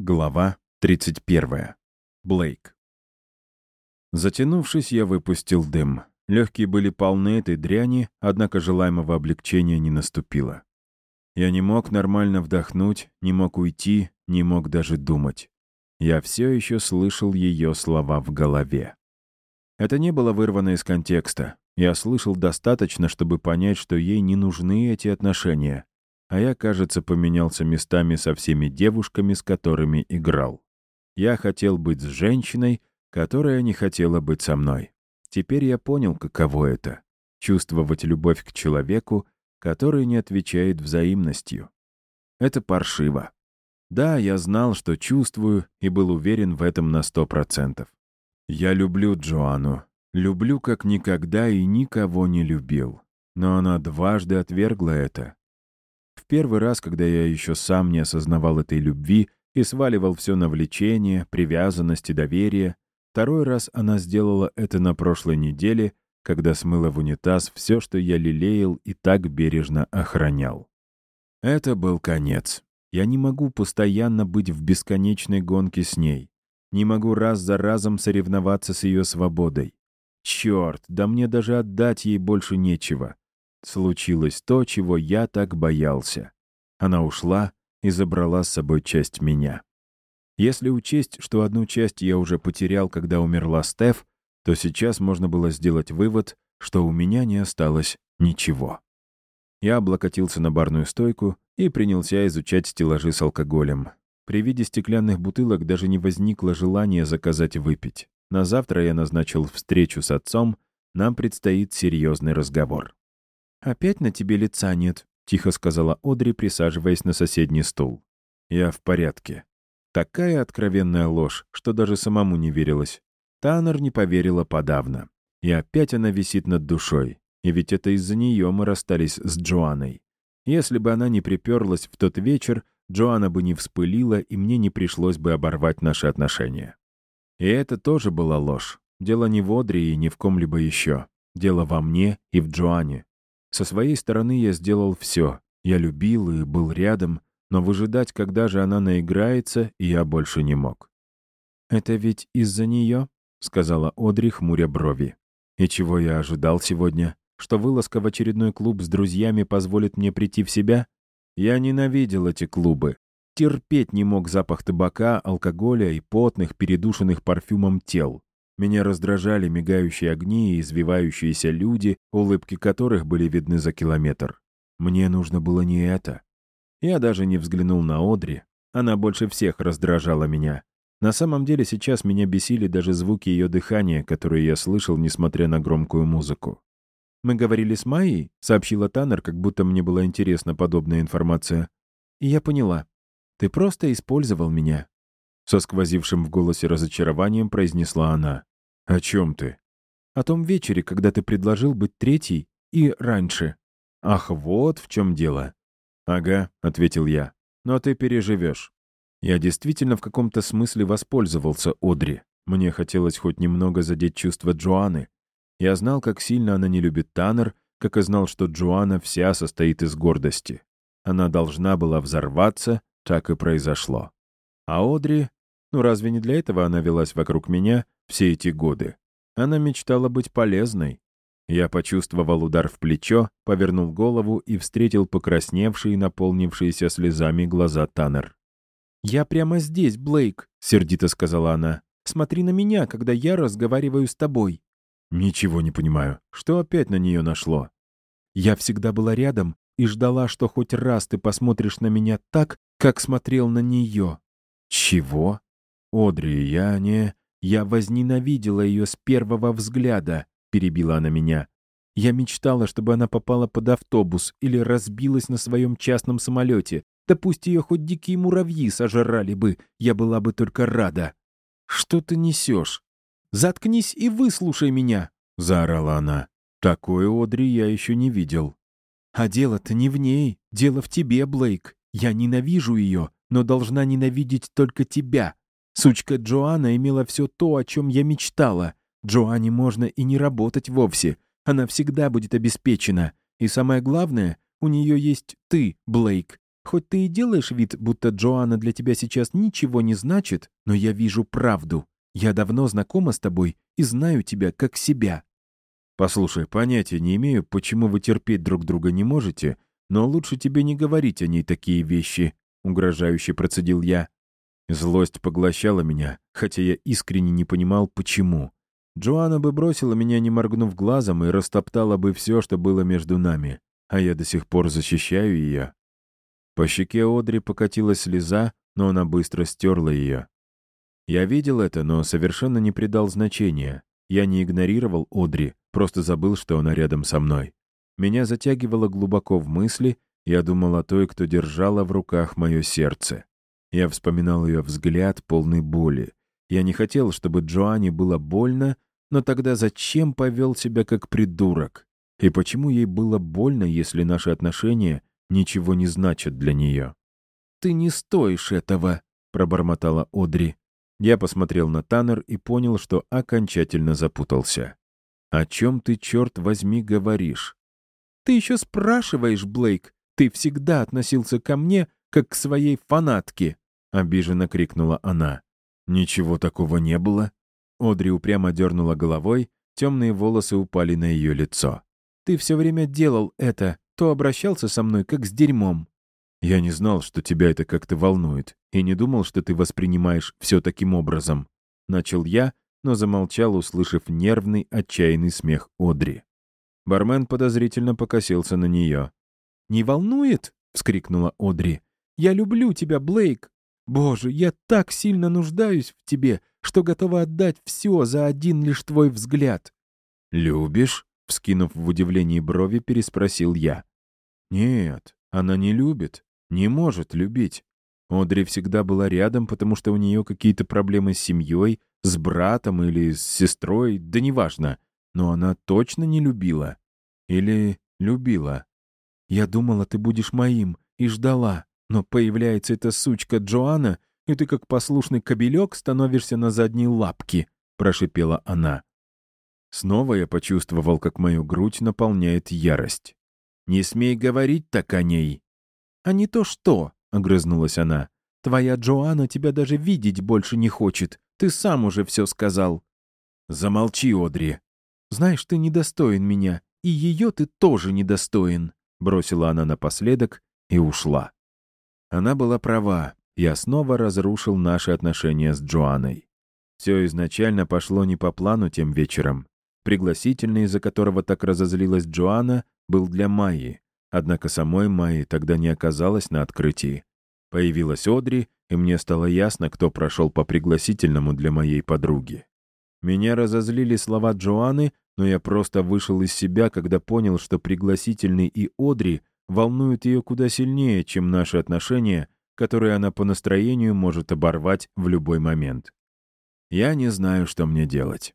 Глава 31. Блейк. Затянувшись, я выпустил дым. Легкие были полны этой дряни, однако желаемого облегчения не наступило. Я не мог нормально вдохнуть, не мог уйти, не мог даже думать. Я все еще слышал ее слова в голове. Это не было вырвано из контекста. Я слышал достаточно, чтобы понять, что ей не нужны эти отношения а я, кажется, поменялся местами со всеми девушками, с которыми играл. Я хотел быть с женщиной, которая не хотела быть со мной. Теперь я понял, каково это — чувствовать любовь к человеку, который не отвечает взаимностью. Это паршиво. Да, я знал, что чувствую, и был уверен в этом на сто процентов. Я люблю Джоанну. Люблю как никогда и никого не любил. Но она дважды отвергла это, первый раз, когда я еще сам не осознавал этой любви и сваливал все на влечение, привязанность и доверие, второй раз она сделала это на прошлой неделе, когда смыла в унитаз все, что я лелеял и так бережно охранял. Это был конец. Я не могу постоянно быть в бесконечной гонке с ней. Не могу раз за разом соревноваться с ее свободой. Черт, да мне даже отдать ей больше нечего. Случилось то, чего я так боялся. Она ушла и забрала с собой часть меня. Если учесть, что одну часть я уже потерял, когда умерла Стеф, то сейчас можно было сделать вывод, что у меня не осталось ничего. Я облокотился на барную стойку и принялся изучать стеллажи с алкоголем. При виде стеклянных бутылок даже не возникло желания заказать выпить. На завтра я назначил встречу с отцом, нам предстоит серьезный разговор. «Опять на тебе лица нет», — тихо сказала Одри, присаживаясь на соседний стул. «Я в порядке». Такая откровенная ложь, что даже самому не верилось. Таннер не поверила подавно. И опять она висит над душой. И ведь это из-за нее мы расстались с Джоанной. Если бы она не приперлась в тот вечер, Джоанна бы не вспылила, и мне не пришлось бы оборвать наши отношения. И это тоже была ложь. Дело не в Одри и ни в ком-либо еще. Дело во мне и в Джоанне. Со своей стороны я сделал все. Я любил и был рядом, но выжидать, когда же она наиграется, я больше не мог. «Это ведь из-за нее?» — сказала Одри, хмуря брови. «И чего я ожидал сегодня? Что вылазка в очередной клуб с друзьями позволит мне прийти в себя? Я ненавидел эти клубы. Терпеть не мог запах табака, алкоголя и потных, передушенных парфюмом тел. Меня раздражали мигающие огни и извивающиеся люди, улыбки которых были видны за километр. Мне нужно было не это. Я даже не взглянул на Одри. Она больше всех раздражала меня. На самом деле сейчас меня бесили даже звуки ее дыхания, которые я слышал, несмотря на громкую музыку. «Мы говорили с Майей», — сообщила Таннер, как будто мне была интересна подобная информация. «И я поняла. Ты просто использовал меня». Со сквозившим в голосе разочарованием произнесла она. «О чем ты?» «О том вечере, когда ты предложил быть третьей и раньше». «Ах, вот в чем дело». «Ага», — ответил я. «Но ты переживешь». Я действительно в каком-то смысле воспользовался Одри. Мне хотелось хоть немного задеть чувства Джоанны. Я знал, как сильно она не любит Таннер, как и знал, что Джоанна вся состоит из гордости. Она должна была взорваться, так и произошло. А Одри... Ну разве не для этого она велась вокруг меня все эти годы. Она мечтала быть полезной. Я почувствовал удар в плечо, повернул голову и встретил покрасневшие, наполнившиеся слезами глаза Таннер. «Я прямо здесь, Блейк», — сердито сказала она. «Смотри на меня, когда я разговариваю с тобой». «Ничего не понимаю. Что опять на нее нашло?» «Я всегда была рядом и ждала, что хоть раз ты посмотришь на меня так, как смотрел на нее». «Чего?» «Одри, я не...» «Я возненавидела ее с первого взгляда», — перебила она меня. «Я мечтала, чтобы она попала под автобус или разбилась на своем частном самолете. Да пусть ее хоть дикие муравьи сожрали бы, я была бы только рада». «Что ты несешь?» «Заткнись и выслушай меня», — заорала она. «Такой Одри я еще не видел». «А дело-то не в ней, дело в тебе, Блейк. Я ненавижу ее, но должна ненавидеть только тебя. Сучка Джоанна имела все то, о чем я мечтала. Джоанне можно и не работать вовсе. Она всегда будет обеспечена. И самое главное, у нее есть ты, Блейк. Хоть ты и делаешь вид, будто Джоанна для тебя сейчас ничего не значит, но я вижу правду. Я давно знакома с тобой и знаю тебя как себя». «Послушай, понятия не имею, почему вы терпеть друг друга не можете, но лучше тебе не говорить о ней такие вещи», — угрожающе процедил я. Злость поглощала меня, хотя я искренне не понимал, почему. Джоанна бы бросила меня, не моргнув глазом, и растоптала бы все, что было между нами, а я до сих пор защищаю ее. По щеке Одри покатилась слеза, но она быстро стерла ее. Я видел это, но совершенно не придал значения. Я не игнорировал Одри, просто забыл, что она рядом со мной. Меня затягивало глубоко в мысли, я думал о той, кто держала в руках мое сердце. Я вспоминал ее взгляд, полный боли. Я не хотел, чтобы Джоанне было больно, но тогда зачем повел себя как придурок? И почему ей было больно, если наши отношения ничего не значат для нее? «Ты не стоишь этого», — пробормотала Одри. Я посмотрел на Таннер и понял, что окончательно запутался. «О чем ты, черт возьми, говоришь?» «Ты еще спрашиваешь, Блейк. Ты всегда относился ко мне как к своей фанатке!» — обиженно крикнула она. «Ничего такого не было». Одри упрямо дернула головой, темные волосы упали на ее лицо. «Ты все время делал это, то обращался со мной как с дерьмом». «Я не знал, что тебя это как-то волнует, и не думал, что ты воспринимаешь все таким образом». Начал я, но замолчал, услышав нервный, отчаянный смех Одри. Бармен подозрительно покосился на нее. «Не волнует?» — вскрикнула Одри. Я люблю тебя, Блейк. Боже, я так сильно нуждаюсь в тебе, что готова отдать все за один лишь твой взгляд». «Любишь?» — вскинув в удивлении брови, переспросил я. «Нет, она не любит, не может любить. Одри всегда была рядом, потому что у нее какие-то проблемы с семьей, с братом или с сестрой, да неважно. Но она точно не любила. Или любила. Я думала, ты будешь моим, и ждала. Но появляется эта сучка Джоанна, и ты как послушный кобелек становишься на задние лапки», — прошипела она. Снова я почувствовал, как мою грудь наполняет ярость. «Не смей говорить так о ней!» «А не то что!» — огрызнулась она. «Твоя Джоанна тебя даже видеть больше не хочет. Ты сам уже все сказал». «Замолчи, Одри!» «Знаешь, ты недостоин меня, и ее ты тоже недостоин», — бросила она напоследок и ушла. Она была права. Я снова разрушил наши отношения с Джоанной. Все изначально пошло не по плану тем вечером. Пригласительный, из-за которого так разозлилась Джоанна, был для Майи. Однако самой Майи тогда не оказалось на открытии. Появилась Одри, и мне стало ясно, кто прошел по пригласительному для моей подруги. Меня разозлили слова Джоанны, но я просто вышел из себя, когда понял, что пригласительный и Одри волнует ее куда сильнее, чем наши отношения, которые она по настроению может оборвать в любой момент. Я не знаю, что мне делать.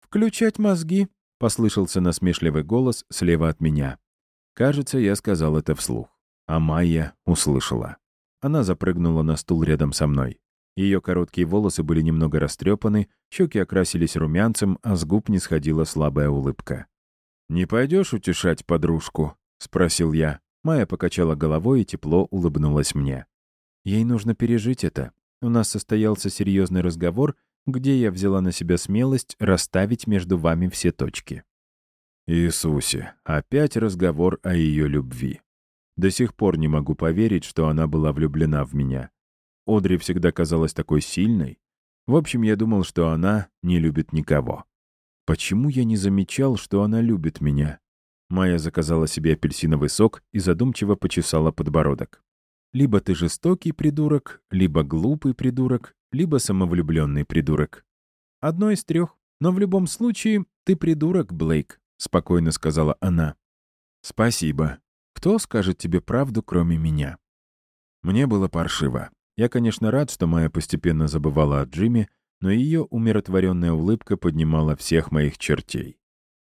«Включать мозги», — послышался насмешливый голос слева от меня. Кажется, я сказал это вслух. А Майя услышала. Она запрыгнула на стул рядом со мной. Ее короткие волосы были немного растрепаны, щеки окрасились румянцем, а с губ не сходила слабая улыбка. «Не пойдешь утешать подружку?» — спросил я. Майя покачала головой и тепло улыбнулась мне. Ей нужно пережить это. У нас состоялся серьезный разговор, где я взяла на себя смелость расставить между вами все точки. Иисусе, опять разговор о ее любви. До сих пор не могу поверить, что она была влюблена в меня. Одри всегда казалась такой сильной. В общем, я думал, что она не любит никого. Почему я не замечал, что она любит меня? Майя заказала себе апельсиновый сок и задумчиво почесала подбородок. «Либо ты жестокий придурок, либо глупый придурок, либо самовлюбленный придурок. Одно из трех. Но в любом случае ты придурок, Блейк», — спокойно сказала она. «Спасибо. Кто скажет тебе правду, кроме меня?» Мне было паршиво. Я, конечно, рад, что Майя постепенно забывала о Джиме, но ее умиротворенная улыбка поднимала всех моих чертей.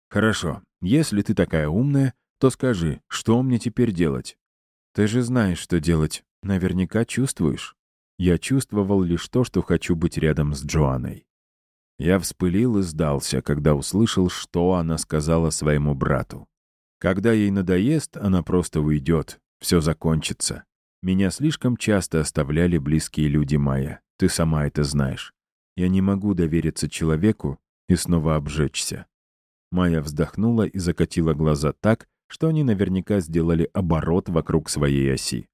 «Хорошо, если ты такая умная, то скажи, что мне теперь делать? Ты же знаешь, что делать. Наверняка чувствуешь. Я чувствовал лишь то, что хочу быть рядом с Джоанной. Я вспылил и сдался, когда услышал, что она сказала своему брату. Когда ей надоест, она просто уйдет, все закончится. Меня слишком часто оставляли близкие люди Майя. Ты сама это знаешь. Я не могу довериться человеку и снова обжечься. Майя вздохнула и закатила глаза так, что они наверняка сделали оборот вокруг своей оси.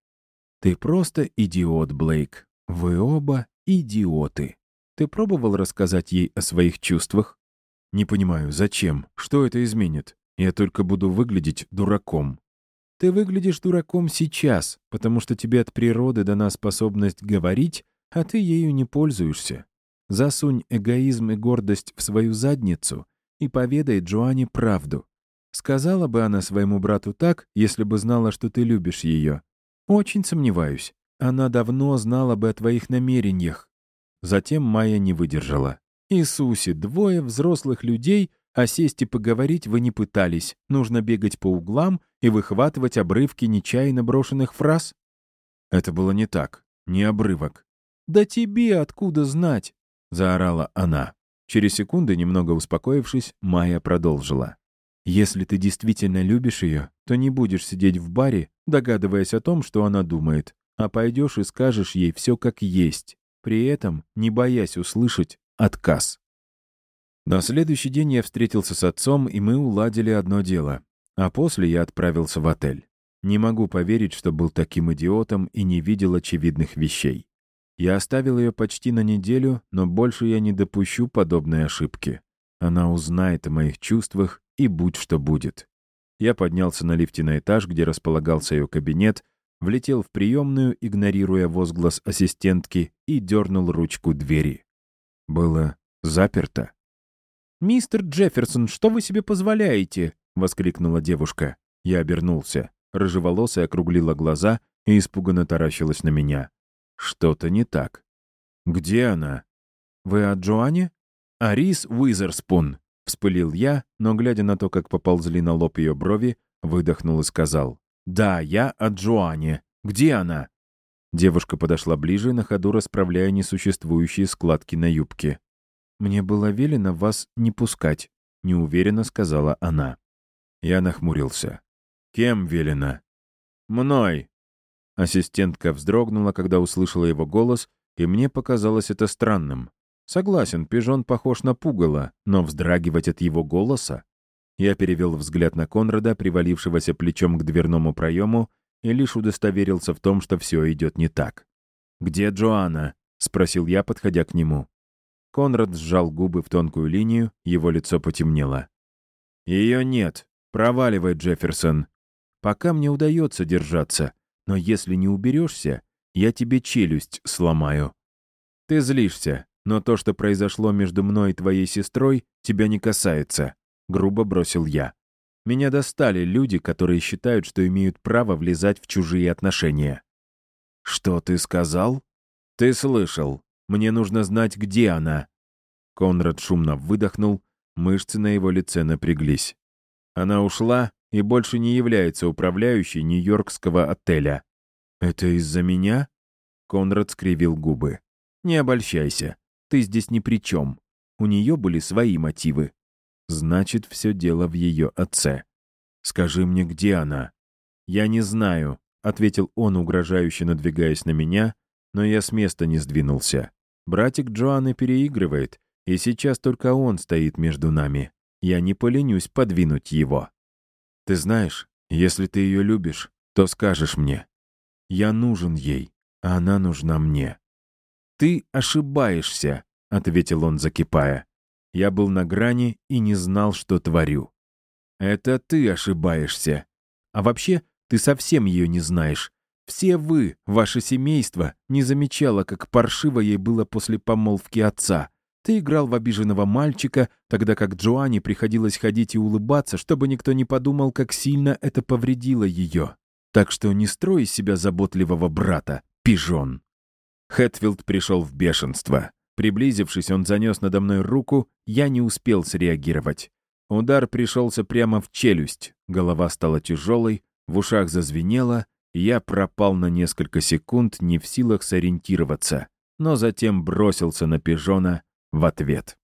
«Ты просто идиот, Блейк. Вы оба идиоты. Ты пробовал рассказать ей о своих чувствах?» «Не понимаю, зачем? Что это изменит? Я только буду выглядеть дураком». «Ты выглядишь дураком сейчас, потому что тебе от природы дана способность говорить, а ты ею не пользуешься. Засунь эгоизм и гордость в свою задницу и поведай Джоанне правду. Сказала бы она своему брату так, если бы знала, что ты любишь ее. Очень сомневаюсь. Она давно знала бы о твоих намерениях. Затем Майя не выдержала. Иисусе, двое взрослых людей, а сесть и поговорить вы не пытались. Нужно бегать по углам и выхватывать обрывки нечаянно брошенных фраз? Это было не так, не обрывок. «Да тебе откуда знать?» — заорала она. Через секунды, немного успокоившись, Майя продолжила. Если ты действительно любишь ее, то не будешь сидеть в баре, догадываясь о том, что она думает, а пойдешь и скажешь ей все как есть, при этом не боясь услышать отказ. На следующий день я встретился с отцом, и мы уладили одно дело. А после я отправился в отель. Не могу поверить, что был таким идиотом и не видел очевидных вещей. Я оставил ее почти на неделю, но больше я не допущу подобной ошибки. Она узнает о моих чувствах и будь что будет. Я поднялся на лифте на этаж, где располагался ее кабинет, влетел в приемную, игнорируя возглас ассистентки, и дернул ручку двери. Было заперто. «Мистер Джефферсон, что вы себе позволяете?» — воскликнула девушка. Я обернулся. Рыжеволосая округлила глаза и испуганно таращилась на меня. Что-то не так. «Где она?» «Вы о Джоанне?» «Арис Уизерспун», — вспылил я, но, глядя на то, как поползли на лоб ее брови, выдохнул и сказал. «Да, я о Джоанне. Где она?» Девушка подошла ближе, на ходу расправляя несуществующие складки на юбке. «Мне было велено вас не пускать», — неуверенно сказала она. Я нахмурился. «Кем велено?» «Мной!» Ассистентка вздрогнула, когда услышала его голос, и мне показалось это странным. Согласен, пижон похож на пугало, но вздрагивать от его голоса? Я перевел взгляд на Конрада, привалившегося плечом к дверному проему, и лишь удостоверился в том, что все идет не так. «Где Джоанна?» — спросил я, подходя к нему. Конрад сжал губы в тонкую линию, его лицо потемнело. «Ее нет. Проваливай, Джефферсон. Пока мне удается держаться, но если не уберешься, я тебе челюсть сломаю. Ты злишься, но то, что произошло между мной и твоей сестрой, тебя не касается», — грубо бросил я. «Меня достали люди, которые считают, что имеют право влезать в чужие отношения». «Что ты сказал?» «Ты слышал. Мне нужно знать, где она». Конрад шумно выдохнул, мышцы на его лице напряглись. Она ушла и больше не является управляющей Нью-Йоркского отеля. «Это из-за меня?» Конрад скривил губы. «Не обольщайся. Ты здесь ни при чем. У нее были свои мотивы. Значит, все дело в ее отце. Скажи мне, где она?» «Я не знаю», — ответил он, угрожающе надвигаясь на меня, но я с места не сдвинулся. Братик Джоанны переигрывает, и сейчас только он стоит между нами. Я не поленюсь подвинуть его. Ты знаешь, если ты ее любишь, то скажешь мне. Я нужен ей, а она нужна мне. «Ты ошибаешься», — ответил он, закипая. Я был на грани и не знал, что творю. «Это ты ошибаешься. А вообще, ты совсем ее не знаешь. Все вы, ваше семейство, не замечало, как паршиво ей было после помолвки отца. Ты играл в обиженного мальчика, тогда как Джоанне приходилось ходить и улыбаться, чтобы никто не подумал, как сильно это повредило ее. Так что не строй из себя заботливого брата, пижон. Хэтфилд пришел в бешенство. Приблизившись, он занес надо мной руку, я не успел среагировать. Удар пришелся прямо в челюсть, голова стала тяжелой, в ушах зазвенело, я пропал на несколько секунд, не в силах сориентироваться, но затем бросился на пижона в ответ.